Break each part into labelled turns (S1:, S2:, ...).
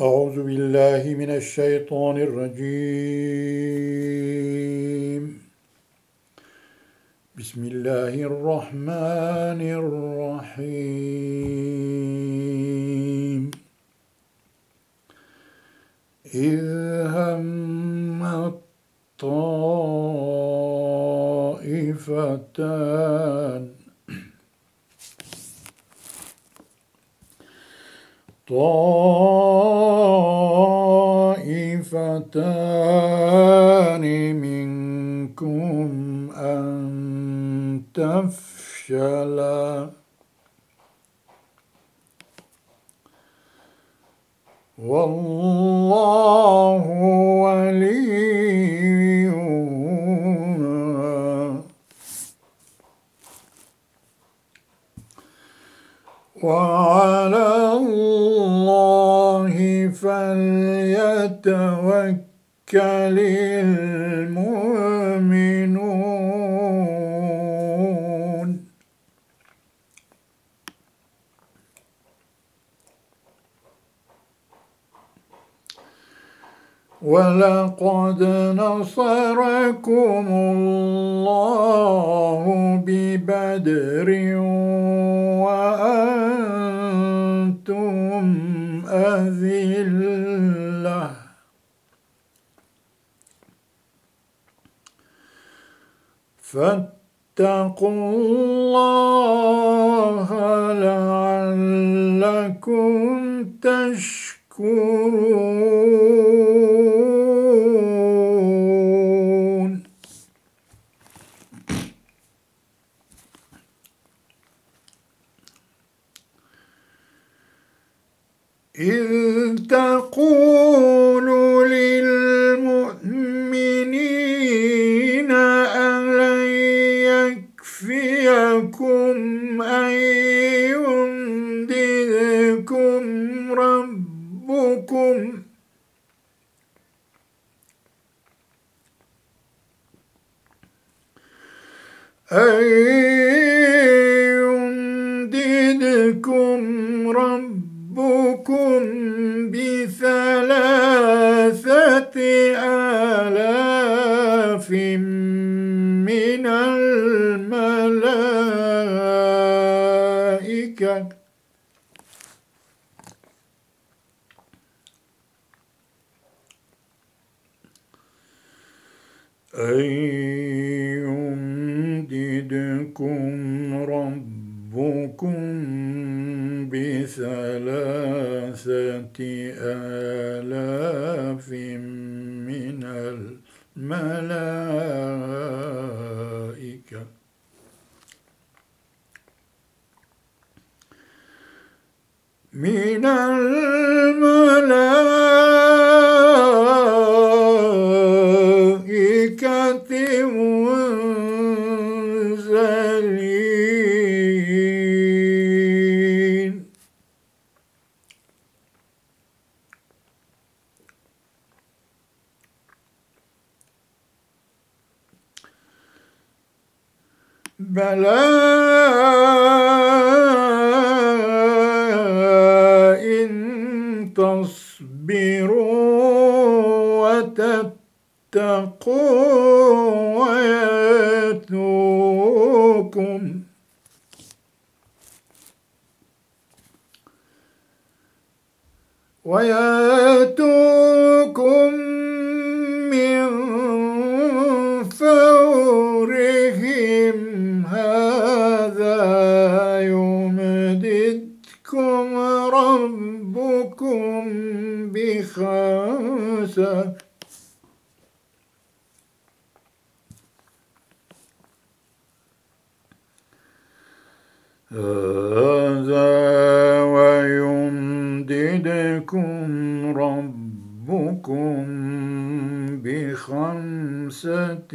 S1: أعوذ بالله من الشيطان الرجيم. بسم الله الرحمن الرحيم. إذ هم الطائفتان طائفتان منكم أن تفشلا. والله وليهما وعلى فليتوكل المؤمنون. ولقد نصركم الله ببدر وأنتم فاتقوا الله لعلكم تشكرون. إذ تقول أن يمددكم ربكم بثلاثة آلاف من الملائكة من الملائكة Ayo. ربكم بخمسة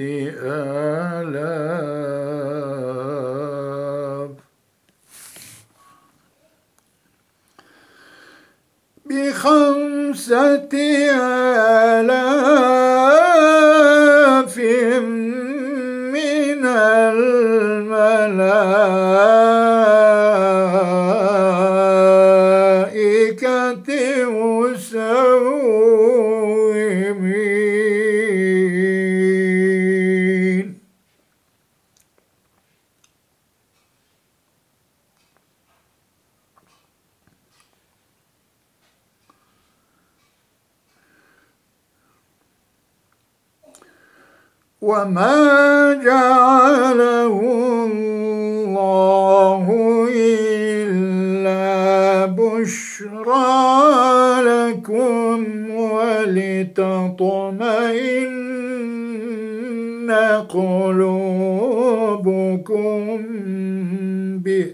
S1: آلاف. بخمسة آلاف. وما جعله الله إلا بشرى لكم ولتطمئن قلوبكم به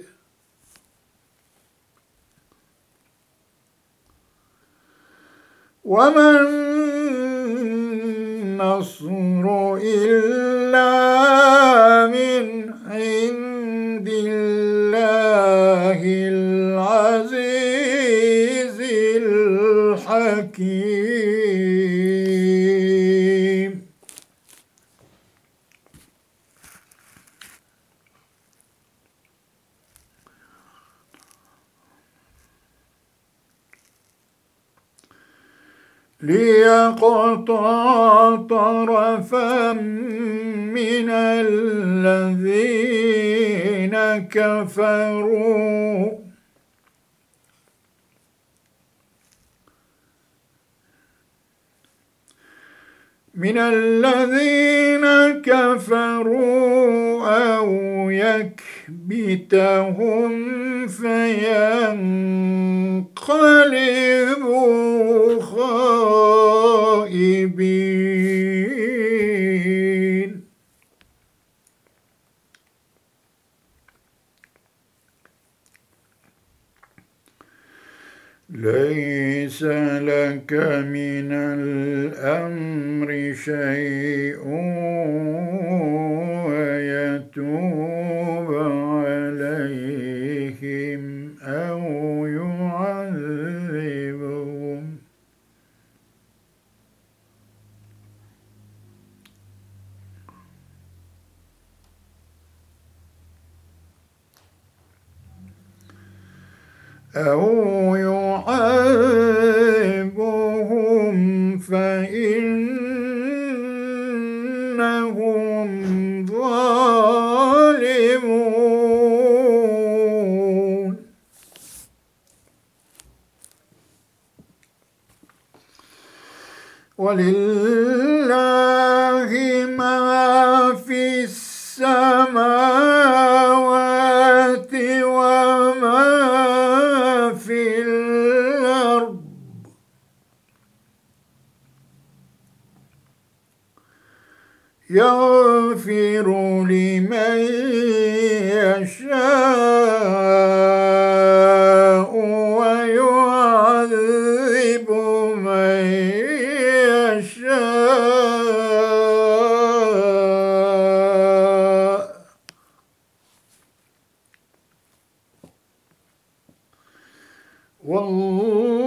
S1: وما النصر إلا من عند الله العزيز الحكيم ليقطع طرفا من الذين كفروا. من الذين كفروا أو يكبتهم فينقلبوا ليس لك من الأمر شيء ويتوب عليهم أو يعذبهم. أو يعذبهم. ولله والله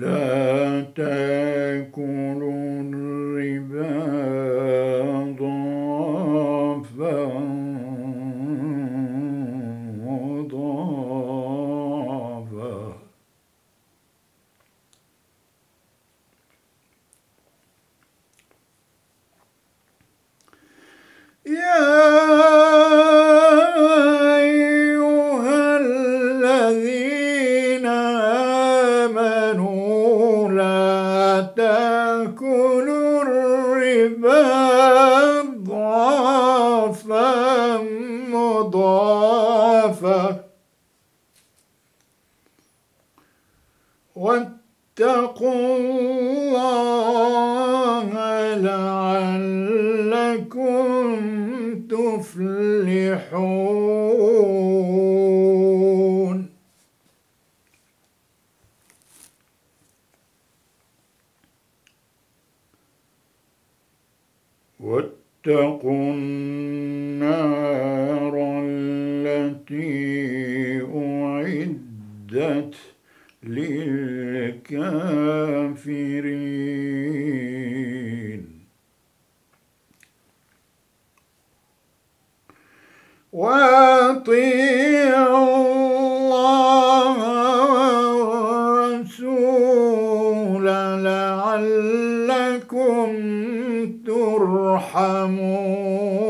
S1: لا تأكلوا الربا ضعفا مضاعفا يا أيها الذين آمنوا لا تأكلوا الربا ضعفا مضاعفا. واتقوا الله لعلكم تفلحون. واتقوا النار التي أعدت للكافرين. واطيعوا ترحمون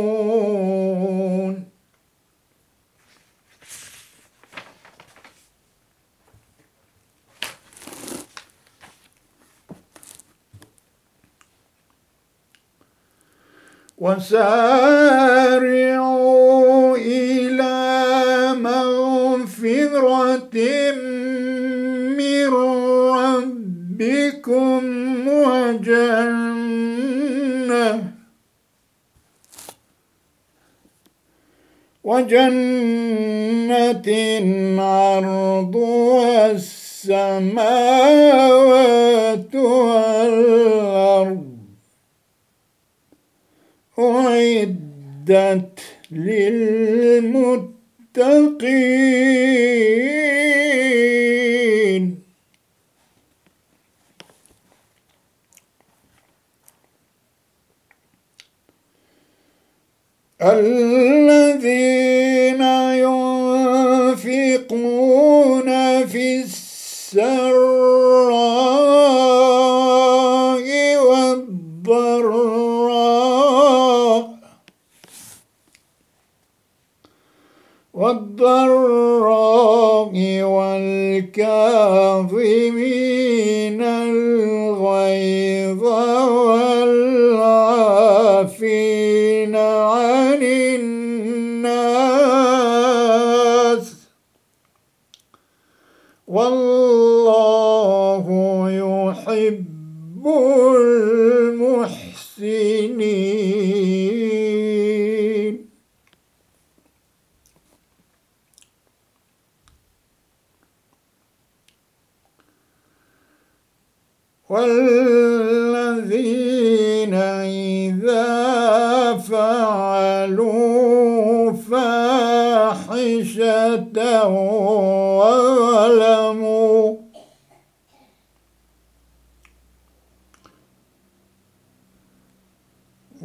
S1: وسارعوا وجنة عرضها السماوات والأرض. أعدت للمتقين الذين ينفقون في السراء والضراء والضراء والكاظمين والله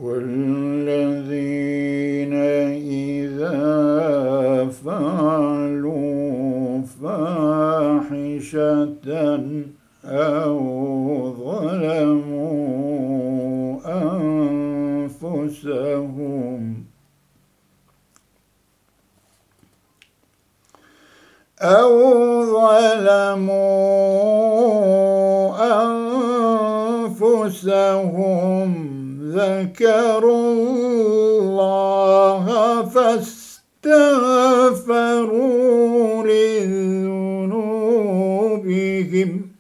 S1: والذين لذنوبهم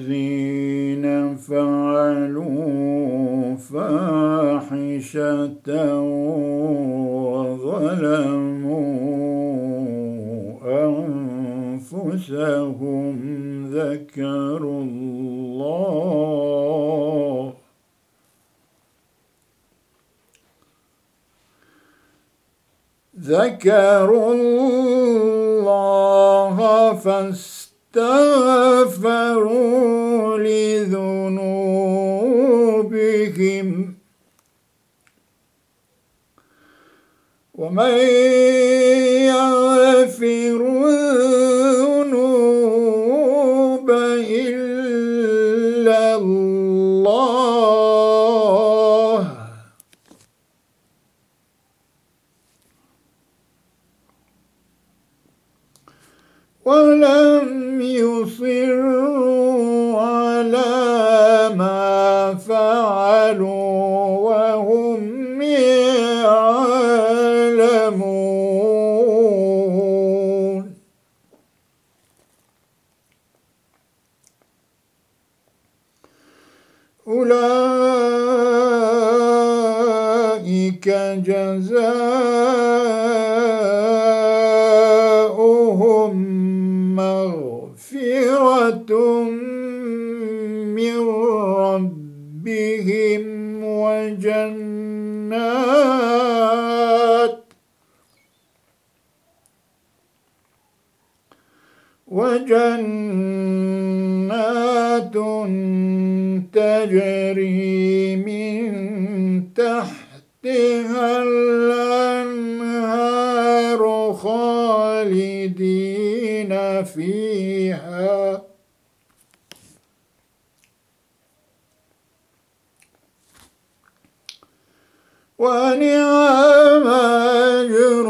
S1: والذين فعلوا فاحشة وظلموا أنفسهم ذكروا الله. ذكروا الله فاستغفروا لذنوبهم. ومن ولم يصروا جنات تجري من تحتها الأنهار خالدين فيها. ونعم أجر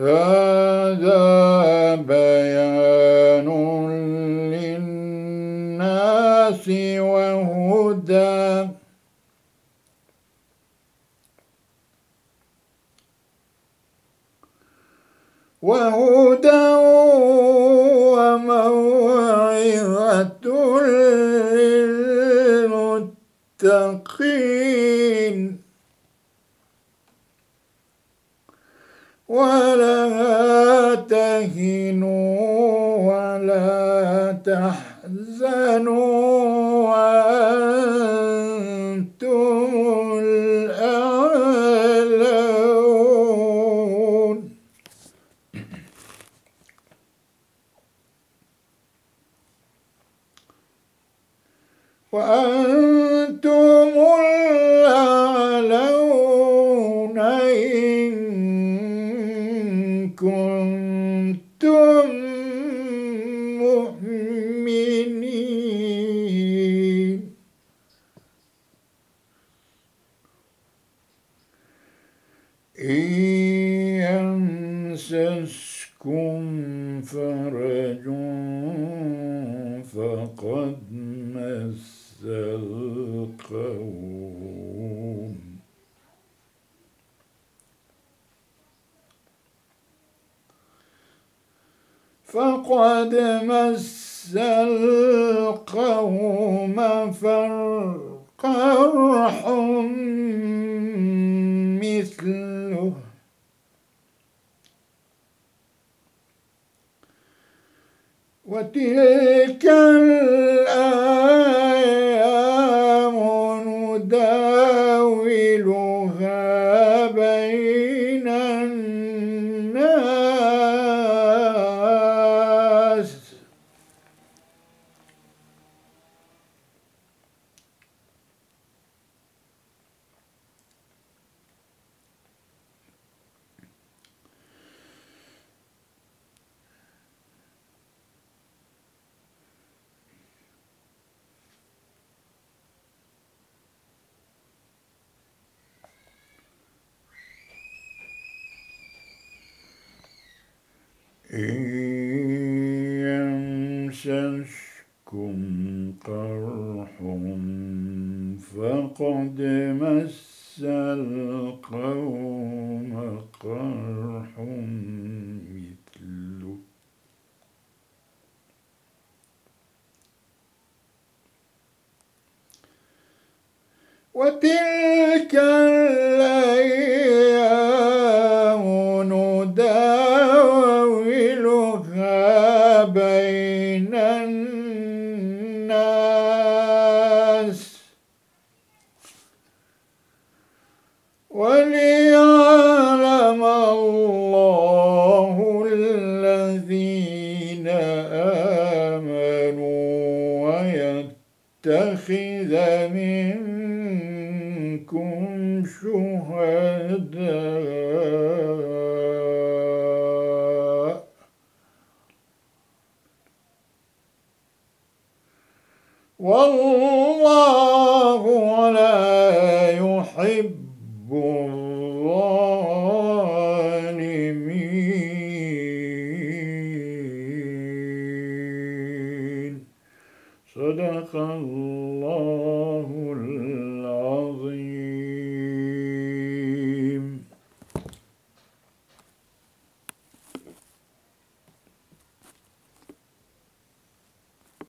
S1: هذا بيان للناس وهدى. وهدى وموعظة ولا تهنوا ولا تحزنوا وأنتم الأعلون. وأنتم الأعلون إن كنتم مؤمنين إن يمسسكم فرج فقد مس القوم فقد مس القوم فالقرح مثله. وتلك الأيام إن يمسسكم قرح فقد مس القوم قرح مثله. وتلك الأيام شهداء والله لا يحب